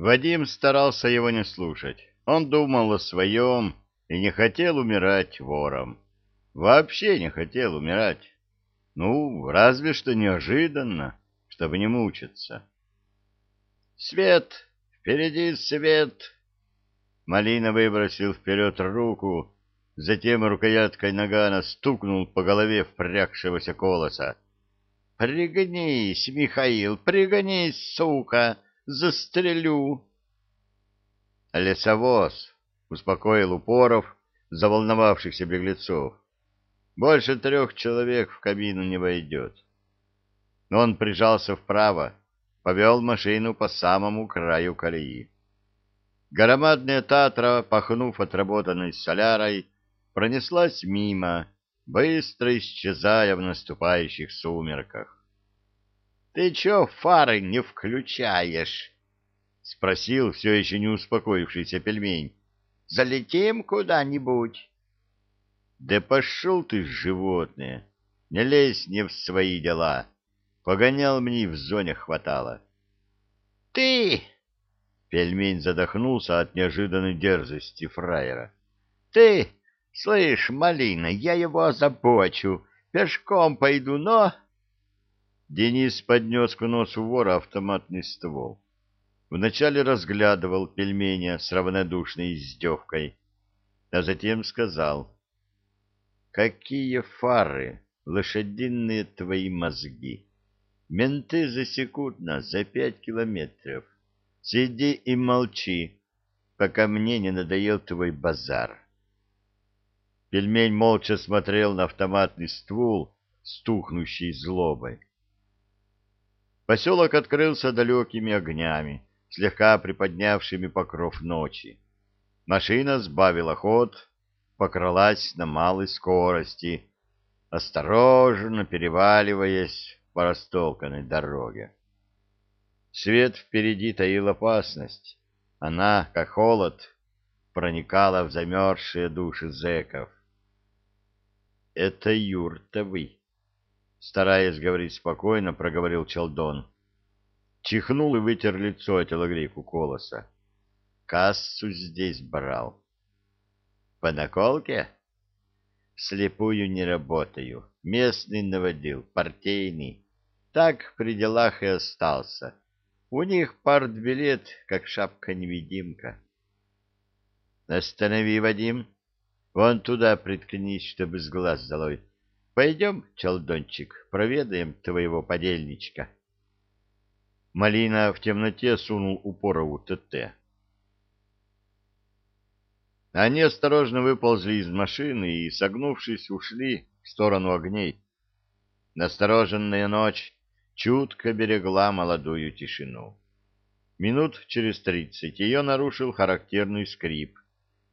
Вадим старался его не слушать. Он думал о своем и не хотел умирать вором. Вообще не хотел умирать. Ну, разве что неожиданно, чтобы не мучиться. «Свет! Впереди свет!» Малина выбросил вперед руку, затем рукояткой нагана стукнул по голове впрягшегося колоса. «Пригнись, Михаил, пригнись, сука! Застрелю!» «Лесовоз!» — успокоил Упоров заволновавшихся беглецов. «Больше трех человек в кабину не войдет». Он прижался вправо, повел машину по самому краю колеи. Громадная Татра, пахнув отработанной солярой, пронеслась мимо, быстро исчезая в наступающих сумерках. — Ты чё фары не включаешь? — спросил все еще не успокоившийся пельмень. — Залетим куда-нибудь? — Да пошел ты, животное! Не лезь не в свои дела! Погонял мне в зоне хватало. — Ты! — пельмень задохнулся от неожиданной дерзости фраера. — Ты! Слышь, малина, я его озабочу. Пешком пойду, но... Денис поднес к носу вора автоматный ствол. Вначале разглядывал пельменя с равнодушной издевкой, а затем сказал. «Какие фары, лошадиные твои мозги! Менты засекут нас за пять километров. Сиди и молчи, пока мне не надоел твой базар». Пельмень молча смотрел на автоматный ствол, стухнущий злобой. Поселок открылся далекими огнями, слегка приподнявшими покров ночи. Машина сбавила ход, покралась на малой скорости, осторожно переваливаясь по растолканной дороге. Свет впереди таил опасность. Она, как холод, проникала в замерзшие души зэков. — Это юртовый, — стараясь говорить спокойно, проговорил Челдон. Чихнул и вытер лицо от телогрейку колоса. Кассу здесь брал. — По наколке? — Слепую не работаю. Местный наводил, партийный. Так при делах и остался. У них партбилет, как шапка-невидимка. — Останови, Вадим. Вон туда приткнись, чтобы с глаз долой. Пойдем, челдончик, проведаем твоего подельничка. Малина в темноте сунул упорову ТТ. Они осторожно выползли из машины и, согнувшись, ушли в сторону огней. Настороженная ночь чутко берегла молодую тишину. Минут через тридцать ее нарушил характерный скрип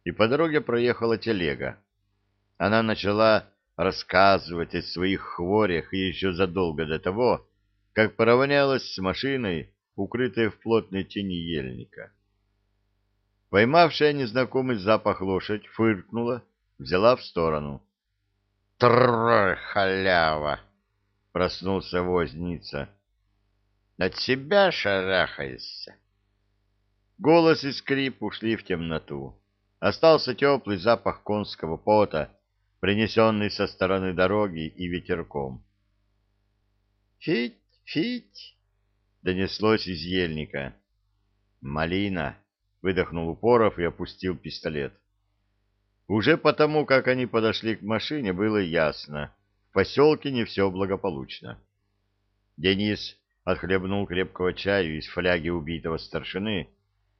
и по дороге проехала телега. Она начала рассказывать о своих хворях еще задолго до того, как поравнялась с машиной, укрытой в плотной тени ельника. Поймавшая незнакомый запах лошадь фыркнула, взяла в сторону. — Трррр, халява! — проснулся возница. — От себя шарахаешься. Голос и скрип ушли в темноту. Остался теплый запах конского пота, принесенный со стороны дороги и ветерком. «Фить, фить!» — донеслось из ельника. «Малина!» — выдохнул Упоров и опустил пистолет. Уже потому, как они подошли к машине, было ясно. В поселке не все благополучно. Денис отхлебнул крепкого чаю из фляги убитого старшины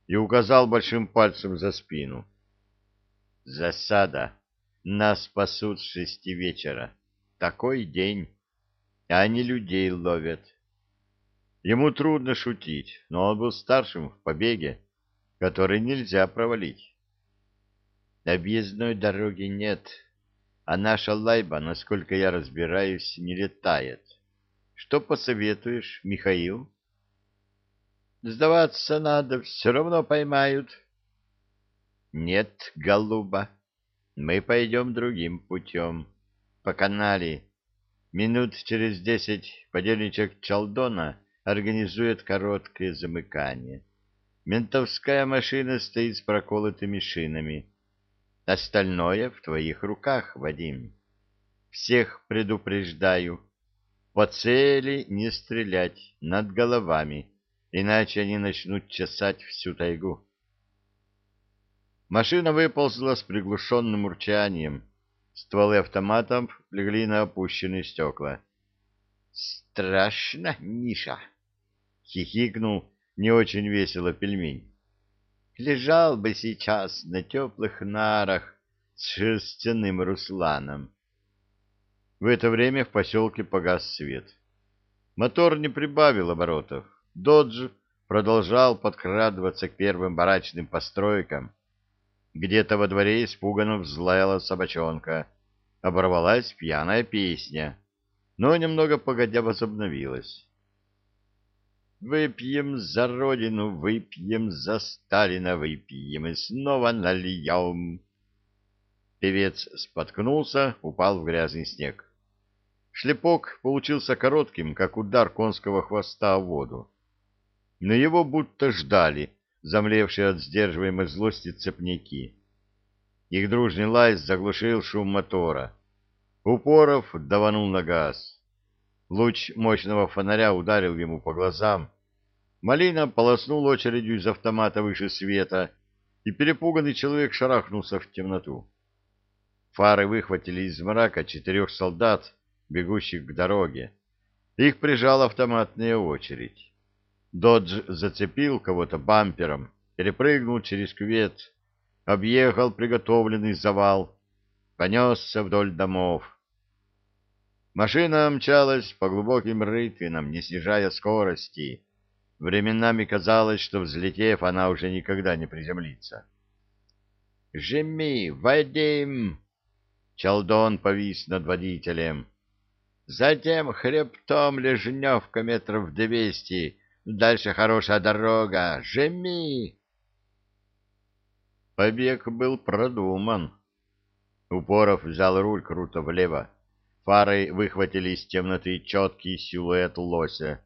и указал большим пальцем за спину. Засада. Нас спасут с шести вечера. Такой день. Они людей ловят. Ему трудно шутить, но он был старшим в побеге, который нельзя провалить. Объездной дороги нет, а наша лайба, насколько я разбираюсь, не летает. Что посоветуешь, Михаил? Сдаваться надо, все равно поймают. Нет, голуба, мы пойдем другим путем. По канале. Минут через десять подельничек Чалдона организует короткое замыкание. Ментовская машина стоит с проколотыми шинами. Остальное в твоих руках, Вадим. Всех предупреждаю. По цели не стрелять над головами, иначе они начнут чесать всю тайгу. Машина выползла с приглушенным урчанием. Стволы автоматов легли на опущенные стекла. «Страшно, Ниша!» — хихикнул не очень весело пельмень. «Лежал бы сейчас на теплых нарах с шерстяным Русланом». В это время в поселке погас свет. Мотор не прибавил оборотов. «Додж» продолжал подкрадываться к первым барачным постройкам. Где-то во дворе испуганно взлаяла собачонка. Оборвалась пьяная песня но немного погодя возобновилась. «Выпьем за родину, выпьем за Сталина, выпьем и снова нальем». Певец споткнулся, упал в грязный снег. Шлепок получился коротким, как удар конского хвоста в воду. Но его будто ждали, замлевшие от сдерживаемой злости цепняки. Их дружный лай заглушил шум мотора. Упоров даванул на газ. Луч мощного фонаря ударил ему по глазам. Малина полоснул очередью из автомата выше света, и перепуганный человек шарахнулся в темноту. Фары выхватили из мрака четырех солдат, бегущих к дороге. Их прижала автоматная очередь. Додж зацепил кого-то бампером, перепрыгнул через кювет, объехал приготовленный завал, понесся вдоль домов. Машина мчалась по глубоким рытвинам, не снижая скорости. Временами казалось, что, взлетев, она уже никогда не приземлится. «Жми, Вадим!» Чалдон повис над водителем. «Затем хребтом лежневка метров двести. Дальше хорошая дорога. Жми!» Побег был продуман. Упоров взял руль круто влево. Фары выхватили из темноты четкий силуэт лося.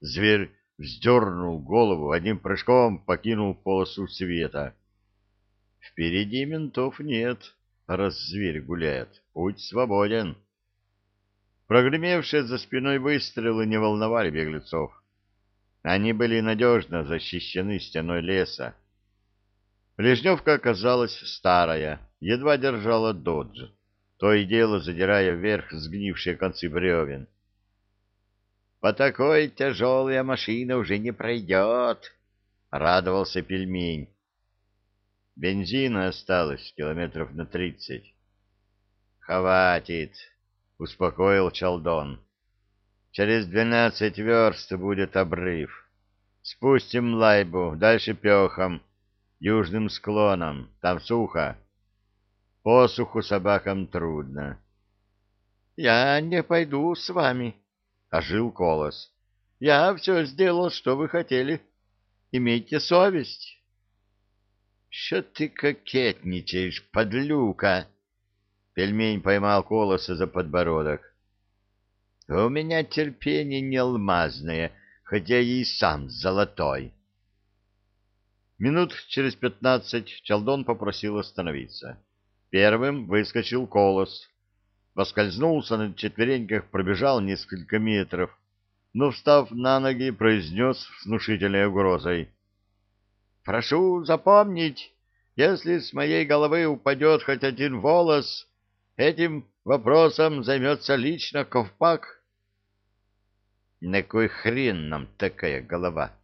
Зверь вздернул голову, одним прыжком покинул полосу света. Впереди ментов нет, раз зверь гуляет. Путь свободен. Прогремевшие за спиной выстрелы не волновали беглецов. Они были надежно защищены стеной леса. Лежневка оказалась старая, едва держала додж то и дело задирая вверх сгнившие концы бревен. «По такой тяжелая машина уже не пройдет!» — радовался пельмень. Бензина осталось километров на тридцать. «Хватит!» — успокоил Чалдон. «Через двенадцать верст будет обрыв. Спустим лайбу, дальше пехом, южным склоном, там сухо. Посуху собакам трудно. — Я не пойду с вами, — ожил Колос. — Я все сделал, что вы хотели. Имейте совесть. — Что ты кокетничаешь, подлюка? Пельмень поймал Колоса за подбородок. — У меня терпение не алмазное, хотя и сам золотой. Минут через пятнадцать Чалдон попросил остановиться. Первым выскочил колос. Поскользнулся на четвереньках, пробежал несколько метров, но, встав на ноги, произнес внушительной угрозой. «Прошу запомнить, если с моей головы упадет хоть один волос, этим вопросом займется лично Ковпак». «На кой хрен нам такая голова?»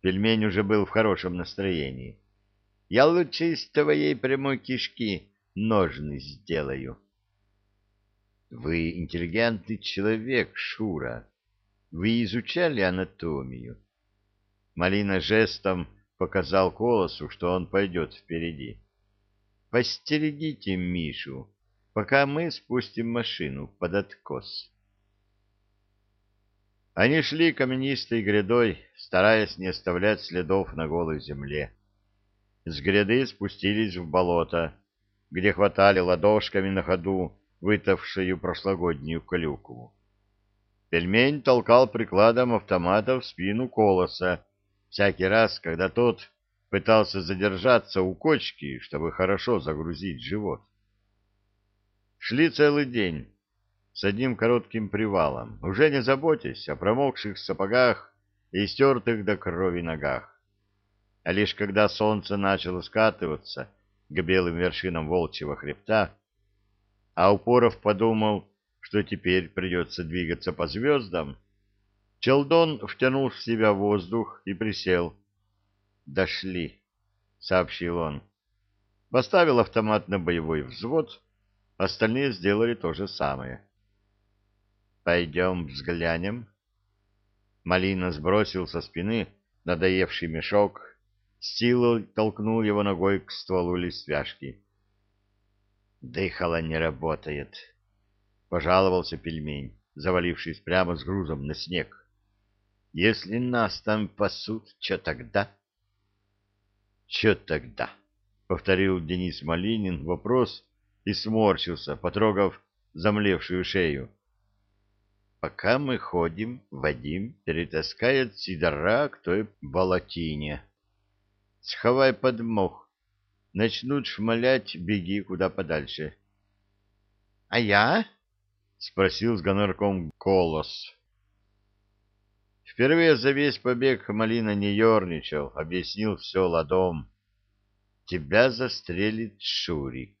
Пельмень уже был в хорошем настроении. «Я лучше из твоей прямой кишки ножны сделаю. Вы интеллигентный человек, Шура. Вы изучали анатомию? Малина жестом показал Колосу, что он пойдет впереди. Постерегите Мишу, пока мы спустим машину под откос. Они шли каменистой грядой, стараясь не оставлять следов на голой земле. С гряды спустились в болото, где хватали ладошками на ходу вытавшую прошлогоднюю клюкву. Пельмень толкал прикладом автомата в спину колоса, всякий раз, когда тот пытался задержаться у кочки, чтобы хорошо загрузить живот. Шли целый день с одним коротким привалом, уже не заботясь о промокших сапогах и стертых до крови ногах. А лишь когда солнце начало скатываться к белым вершинам волчьего хребта, а Упоров подумал, что теперь придется двигаться по звездам, Челдон втянул в себя воздух и присел. «Дошли», — сообщил он. Поставил автомат на боевой взвод, остальные сделали то же самое. «Пойдем взглянем». Малина сбросил со спины надоевший мешок, силой толкнул его ногой к стволу листвяшки. «Дыхало не работает», — пожаловался пельмень, завалившись прямо с грузом на снег. «Если нас там пасут, что тогда?» «Че тогда?» — повторил Денис Малинин вопрос и сморщился, потрогав замлевшую шею. «Пока мы ходим, Вадим перетаскает сидора к той болотине. Сховай под мох. Начнут шмалять, беги куда подальше». «А я?» — спросил с гонорком Колос. Впервые за весь побег Малина не ерничал, объяснил все ладом. Тебя застрелит Шурик.